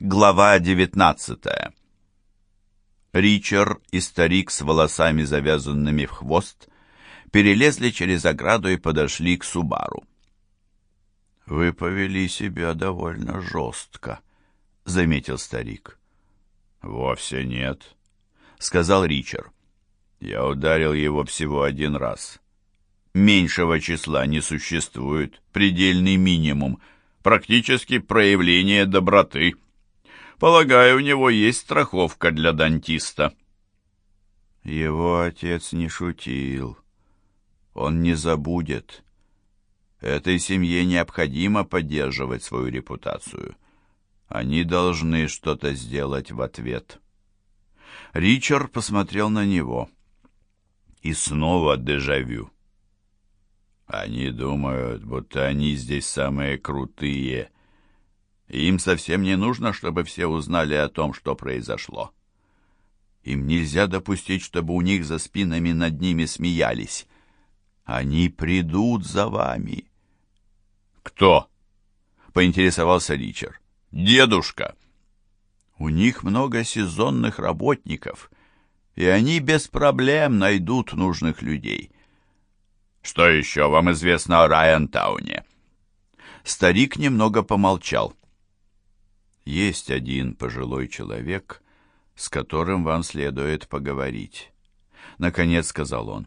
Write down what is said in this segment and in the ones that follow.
Глава 19 Ричард и старик с волосами, завязанными в хвост, перелезли через ограду и подошли к Субару. «Вы повели себя довольно жестко», — заметил старик. «Вовсе нет», — сказал Ричард. «Я ударил его всего один раз. Меньшего числа не существует, предельный минимум, практически проявление доброты». Полагаю, у него есть страховка для дантиста. Его отец не шутил. Он не забудет. Этой семье необходимо поддерживать свою репутацию. Они должны что-то сделать в ответ. Ричард посмотрел на него. И снова дежавю. Они думают, будто они здесь самые крутые, им совсем не нужно, чтобы все узнали о том, что произошло. Им нельзя допустить, чтобы у них за спинами над ними смеялись. Они придут за вами. Кто? поинтересовался Ричард. Дедушка. У них много сезонных работников, и они без проблем найдут нужных людей. Что еще вам известно о Райантауне? Старик немного помолчал. Есть один пожилой человек, с которым вам следует поговорить. Наконец сказал он.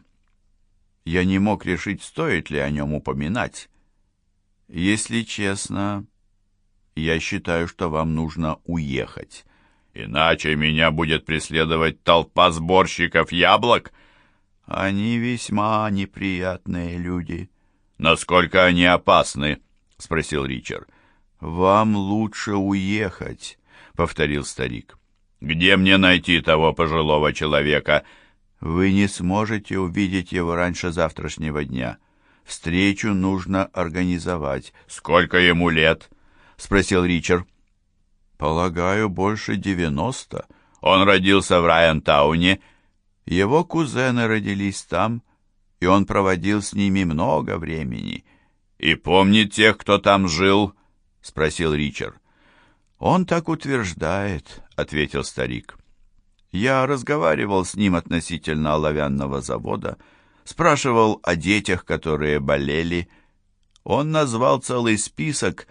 Я не мог решить, стоит ли о нем упоминать. Если честно, я считаю, что вам нужно уехать. Иначе меня будет преследовать толпа сборщиков яблок. Они весьма неприятные люди. Насколько они опасны? спросил Ричард. «Вам лучше уехать», — повторил старик. «Где мне найти того пожилого человека?» «Вы не сможете увидеть его раньше завтрашнего дня. Встречу нужно организовать». «Сколько ему лет?» — спросил Ричард. «Полагаю, больше девяносто. Он родился в Райантауне. Его кузены родились там, и он проводил с ними много времени». «И помнит тех, кто там жил?» — спросил Ричард. «Он так утверждает», — ответил старик. «Я разговаривал с ним относительно оловянного завода, спрашивал о детях, которые болели. Он назвал целый список,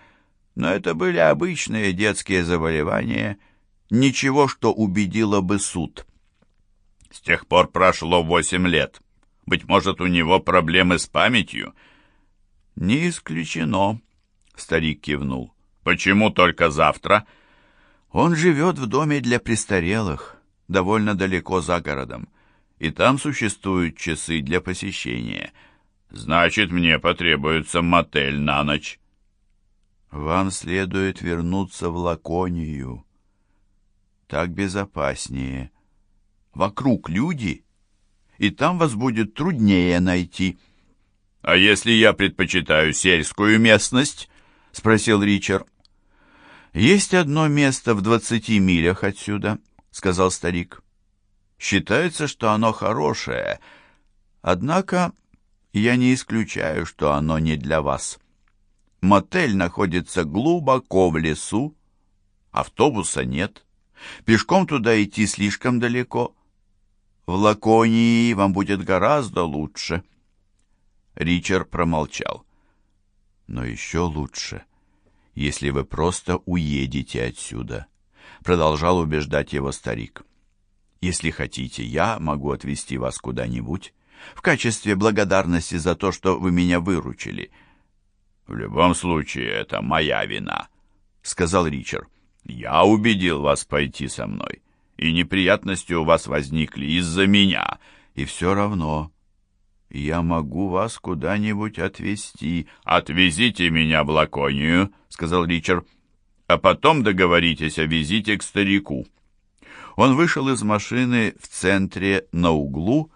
но это были обычные детские заболевания, ничего, что убедило бы суд». «С тех пор прошло восемь лет. Быть может, у него проблемы с памятью?» «Не исключено», Старик кивнул. «Почему только завтра?» «Он живет в доме для престарелых, довольно далеко за городом, и там существуют часы для посещения. Значит, мне потребуется мотель на ночь». «Вам следует вернуться в Лаконию. Так безопаснее. Вокруг люди, и там вас будет труднее найти». «А если я предпочитаю сельскую местность?» — спросил Ричард. «Есть одно место в двадцати милях отсюда», — сказал старик. «Считается, что оно хорошее, однако я не исключаю, что оно не для вас. Мотель находится глубоко в лесу, автобуса нет, пешком туда идти слишком далеко. В Лаконии вам будет гораздо лучше». Ричард промолчал но еще лучше, если вы просто уедете отсюда», — продолжал убеждать его старик. «Если хотите, я могу отвезти вас куда-нибудь в качестве благодарности за то, что вы меня выручили». «В любом случае, это моя вина», — сказал Ричард. «Я убедил вас пойти со мной, и неприятности у вас возникли из-за меня, и все равно «Я могу вас куда-нибудь отвезти». «Отвезите меня в Лаконию», — сказал Ричард. «А потом договоритесь о визите к старику». Он вышел из машины в центре на углу,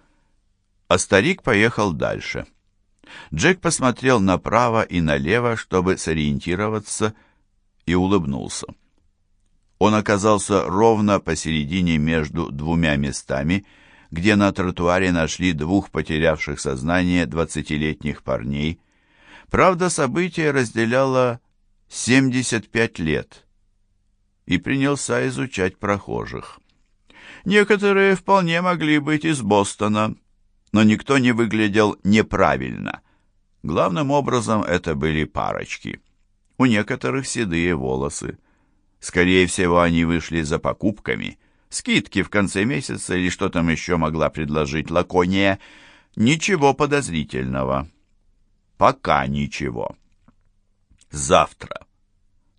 а старик поехал дальше. Джек посмотрел направо и налево, чтобы сориентироваться, и улыбнулся. Он оказался ровно посередине между двумя местами — где на тротуаре нашли двух потерявших сознание двадцатилетних парней. Правда, событие разделяло 75 лет. и принялся изучать прохожих. Некоторые вполне могли быть из Бостона, но никто не выглядел неправильно. Главным образом это были парочки. У некоторых седые волосы. Скорее всего, они вышли за покупками. Скидки в конце месяца или что там еще могла предложить Лакония. Ничего подозрительного. Пока ничего. Завтра.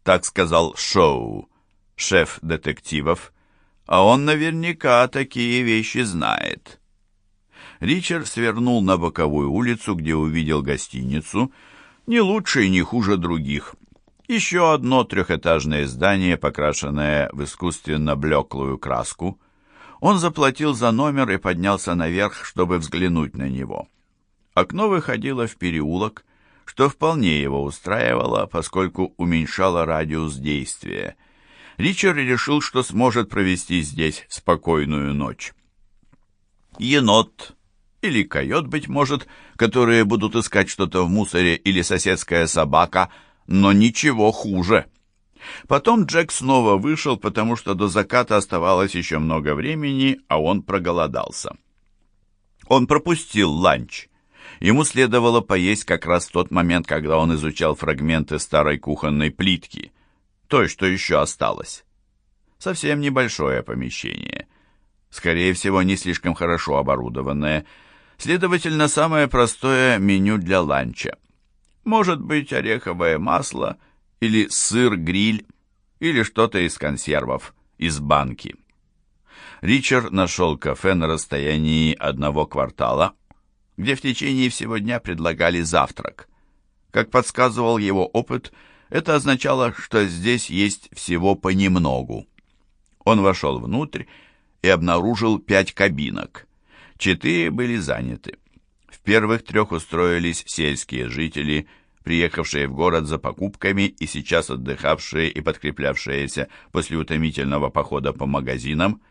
Так сказал Шоу, шеф детективов, а он наверняка такие вещи знает. Ричард свернул на боковую улицу, где увидел гостиницу, не лучше и не хуже других. Еще одно трехэтажное здание, покрашенное в искусственно блеклую краску. Он заплатил за номер и поднялся наверх, чтобы взглянуть на него. Окно выходило в переулок, что вполне его устраивало, поскольку уменьшало радиус действия. Ричард решил, что сможет провести здесь спокойную ночь. Енот или койот, быть может, которые будут искать что-то в мусоре, или соседская собака — но ничего хуже. Потом Джек снова вышел, потому что до заката оставалось еще много времени, а он проголодался. Он пропустил ланч. Ему следовало поесть как раз в тот момент, когда он изучал фрагменты старой кухонной плитки, той, что еще осталось. Совсем небольшое помещение. Скорее всего, не слишком хорошо оборудованное. Следовательно, самое простое меню для ланча. Может быть, ореховое масло или сыр-гриль, или что-то из консервов, из банки. Ричард нашел кафе на расстоянии одного квартала, где в течение всего дня предлагали завтрак. Как подсказывал его опыт, это означало, что здесь есть всего понемногу. Он вошел внутрь и обнаружил пять кабинок. Четыре были заняты первых трех устроились сельские жители, приехавшие в город за покупками и сейчас отдыхавшие и подкреплявшиеся после утомительного похода по магазинам.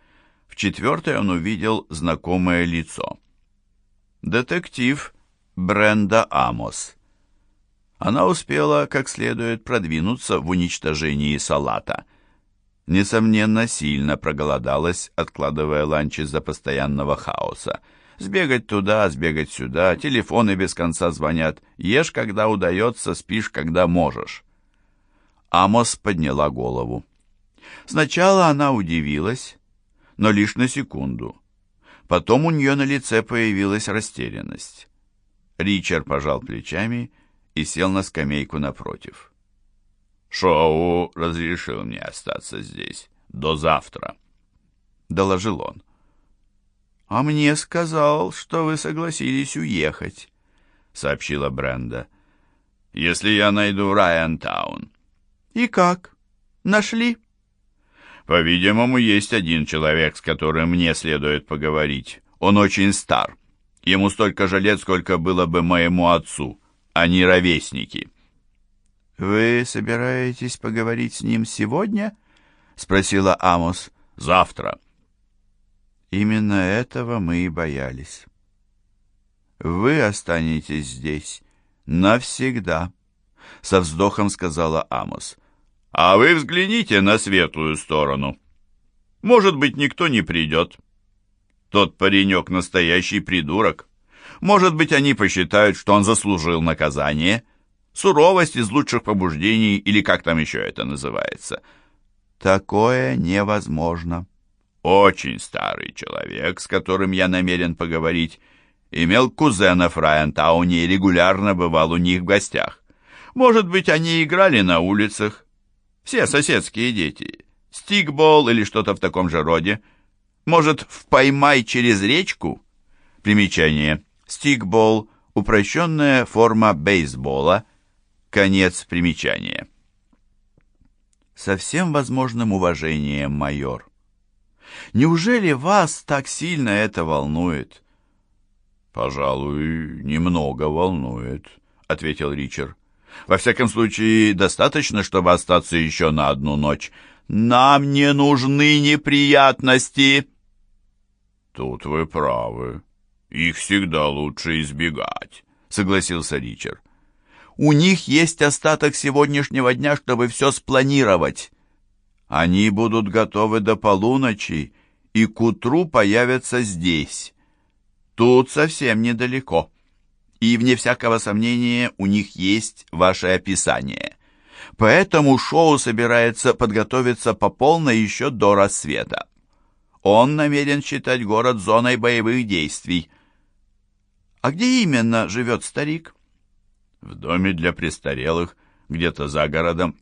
В четвертой он увидел знакомое лицо. Детектив Бренда Амос. Она успела как следует продвинуться в уничтожении салата. Несомненно, сильно проголодалась, откладывая ланч из-за постоянного хаоса. Сбегать туда, сбегать сюда, телефоны без конца звонят. Ешь, когда удается, спишь, когда можешь. Амос подняла голову. Сначала она удивилась, но лишь на секунду. Потом у нее на лице появилась растерянность. Ричард пожал плечами и сел на скамейку напротив. «Шоу разрешил мне остаться здесь до завтра», — доложил он. «А мне сказал, что вы согласились уехать», — сообщила Бренда. «Если я найду Райантаун». «И как? Нашли?» «По-видимому, есть один человек, с которым мне следует поговорить. Он очень стар. Ему столько же лет, сколько было бы моему отцу. Они ровесники». «Вы собираетесь поговорить с ним сегодня?» — спросила Амос. «Завтра». Именно этого мы и боялись. Вы останетесь здесь навсегда, со вздохом сказала Амос. А вы взгляните на светлую сторону. Может быть, никто не придет. Тот паренек настоящий придурок. Может быть, они посчитают, что он заслужил наказание. Суровость из лучших побуждений, или как там еще это называется. Такое невозможно. Очень старый человек, с которым я намерен поговорить, имел кузена в Райантауне и регулярно бывал у них в гостях. Может быть, они играли на улицах. Все соседские дети. Стикбол или что-то в таком же роде. Может, в «Поймай через речку»? Примечание. Стикбол – упрощенная форма бейсбола. Конец примечания. Со всем возможным уважением, майор. Неужели вас так сильно это волнует?» «Пожалуй, немного волнует», — ответил Ричард. «Во всяком случае, достаточно, чтобы остаться еще на одну ночь. Нам не нужны неприятности!» «Тут вы правы. Их всегда лучше избегать», — согласился Ричард. «У них есть остаток сегодняшнего дня, чтобы все спланировать. Они будут готовы до полуночи и к утру появятся здесь. Тут совсем недалеко. И, вне всякого сомнения, у них есть ваше описание. Поэтому шоу собирается подготовиться по полной еще до рассвета. Он намерен считать город зоной боевых действий. А где именно живет старик? В доме для престарелых, где-то за городом.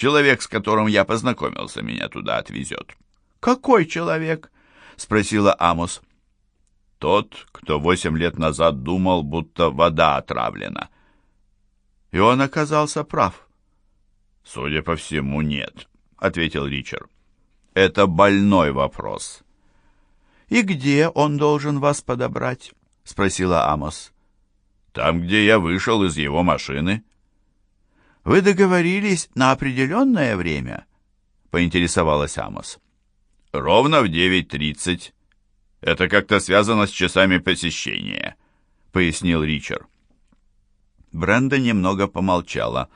Человек, с которым я познакомился, меня туда отвезет. «Какой человек?» — спросила Амос. «Тот, кто восемь лет назад думал, будто вода отравлена». И он оказался прав. «Судя по всему, нет», — ответил Ричард. «Это больной вопрос». «И где он должен вас подобрать?» — спросила Амос. «Там, где я вышел из его машины». «Вы договорились на определенное время?» — поинтересовалась Амос. «Ровно в девять тридцать. Это как-то связано с часами посещения», — пояснил Ричард. Бренда немного помолчала.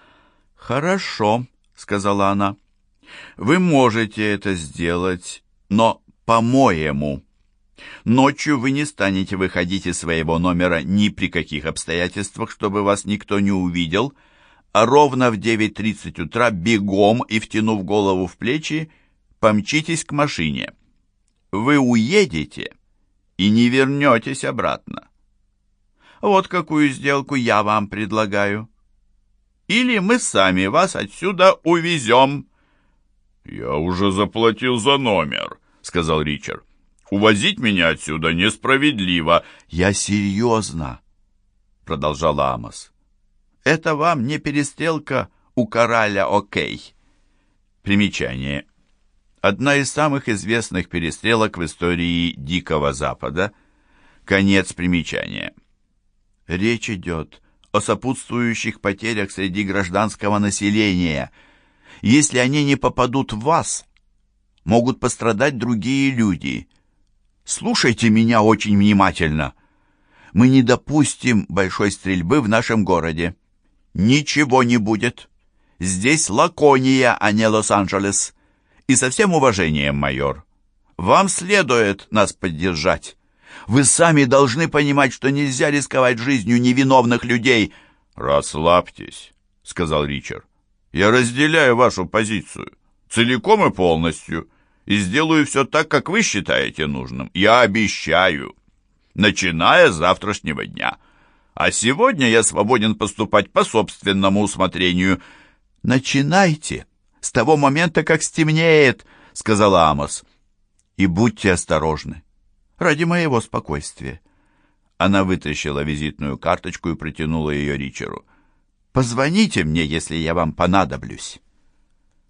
«Хорошо», — сказала она. «Вы можете это сделать, но по-моему. Ночью вы не станете выходить из своего номера ни при каких обстоятельствах, чтобы вас никто не увидел, а ровно в 9.30 утра бегом и, втянув голову в плечи, помчитесь к машине. Вы уедете и не вернетесь обратно. Вот какую сделку я вам предлагаю. Или мы сами вас отсюда увезем». «Я уже заплатил за номер», — сказал Ричард. «Увозить меня отсюда несправедливо». «Я серьезно», — продолжала Амос. «Это вам не перестрелка у короля Окей». Примечание. Одна из самых известных перестрелок в истории Дикого Запада. Конец примечания. Речь идет о сопутствующих потерях среди гражданского населения. Если они не попадут в вас, могут пострадать другие люди. Слушайте меня очень внимательно. Мы не допустим большой стрельбы в нашем городе. Ничего не будет. Здесь Лакония, а не Лос-Анджелес. И со всем уважением, майор, вам следует нас поддержать. Вы сами должны понимать, что нельзя рисковать жизнью невиновных людей». «Расслабьтесь», — сказал Ричард. «Я разделяю вашу позицию, целиком и полностью, и сделаю все так, как вы считаете нужным. Я обещаю, начиная с завтрашнего дня. А сегодня я свободен поступать по собственному усмотрению». «Начинайте с того момента, как стемнеет», — сказала Амос. «И будьте осторожны ради моего спокойствия. Она вытащила визитную карточку и протянула ее Ричеру. «Позвоните мне, если я вам понадоблюсь».